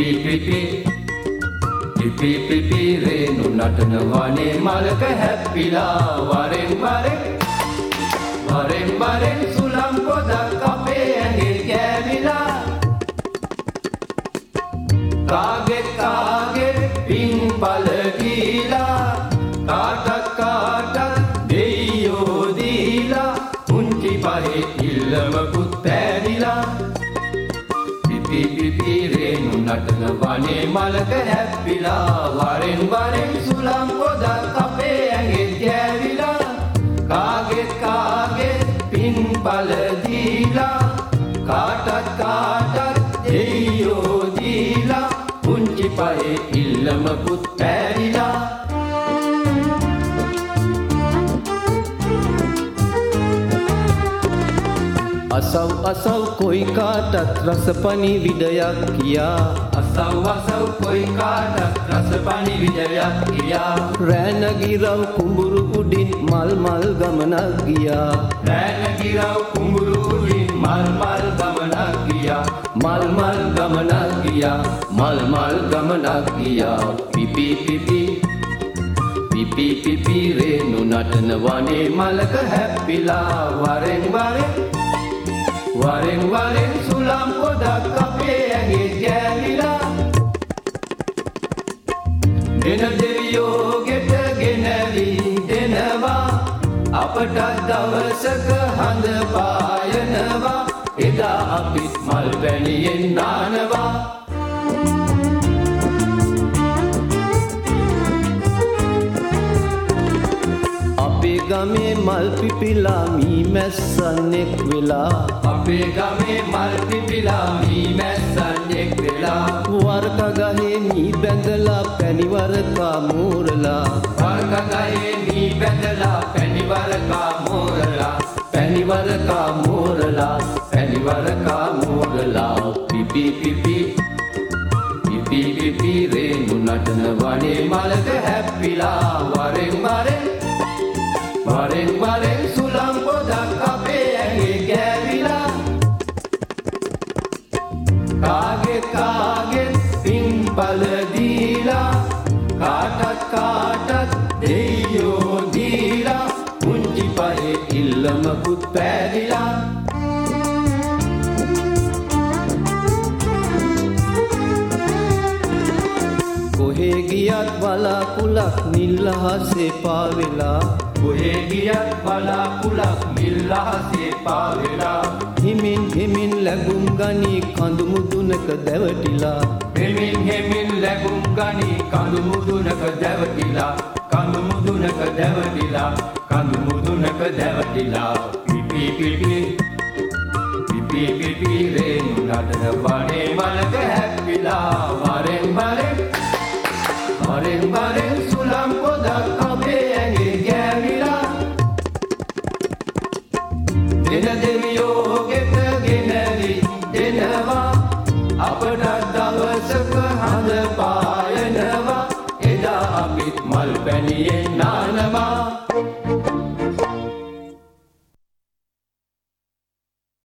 පිපිපි පිපිපිරේනු නටනවනේ මලක හැප්පිලා. වරෙන් වර වරෙන් වරෙන් සුලම් පොදක් අපේ ඇඟිල් කෑවිලා. කාගෙත් කාගෙත් පින් බල ගීලා කාටත් කාටත් දෙයෝ දීලා. පුංචි පහේ ඉල්ලමකුත් පෑ පිපි පිපි රේනු නටන වනේ මලක හැප්පිලා වරෙන් වරෙන් සුළම් පොදක් අපේ ඇඟේ ගෑවිලා කාගෙත් කාගෙත් පින් පල දීලා කාටත් කාටත් දෙයියෝ දීලා පුංචි පහේ ඉල්ලමකුත් පෑරිලා අසව් අසව් කොයි කාටත් රසපනි විඩයක් කියා. අසව් අසව් කොයි කාටත් රසපනි විජයක් කියා. රෑනගිරව් කුඹුරු උඩින් මල් මල් ගමනක් ගියා. රෑනගිරව් කුඹුරු උඩින් මල් මල් ගමනක් ගියා. මල් මල් ගමනක් ගියා. මල් මල් ගමනක් ගියා. පිපි පිපි පිපි පිපි රේනු නටන වනේ මලක හැප්පිලා. වරෙන් වරෙන් වරෙන් වරෙන් සුළම් පොදක් අපේ ඇගේ ගෑවිලා දෙන දෙවියෝ ගෙට ගෙනවී දෙනවා. අපට දවසක හඳ පායනවා. එදා අපිත් මල් පැණියෙන් නානවා ගමේ මල් පිපිලා මී මැස්සන්නෙක් වෙලා. අපේ ගමේ මල් පිපිලා මී මැස්සන්ෙක් වෙලා. වර්ක ගහේ මී බැඳලා පැණිවරකා මෝරලා වර්ගගයේ මී බැඳලා පැණිවරකා මෝරලා පැණිවරකා මෝරලා පැණිවරකා මෝරලා පිපි පිපි. පිපි පිපි රේනු නටන වනේ මලක හැප්පිලා. වරෙන් වරෙන් වරෙන් වරෙන් සුළම් පොදක් අපේ ඇඟේ ගෑවිලා කාගෙත් කාගෙත් පින්පල දීලා. කාටත් කාටත් දෙයියෝ දීලා. පුංචි පහේ ඉල්ලමකුත් පෑදිලා. කොහේ ගියත් බලාකුලක් නිල්ලහසේ පාවෙලා. කොහේ ගියත් බලාකුලක් මිල්ලහසේ පාවෙලා. හිමින් හිමින් ලැබුම් ගනී කඳු මුදුනක දැවටිලා. හෙමින් හෙමින් ලැබුම් ගනී කඳු මුදුනක දැවටිලා. කඳු මුදුනක දැවටිලා. කඳු මුදුනක දැවටිලා. පිපි පිපි පිපි පිපි රේනු නටන වනේ මලක හැප්පිලා අපටත් දවසක හඳ පායනවා. එදා අපිත් මල් පැණියෙන් නානවා.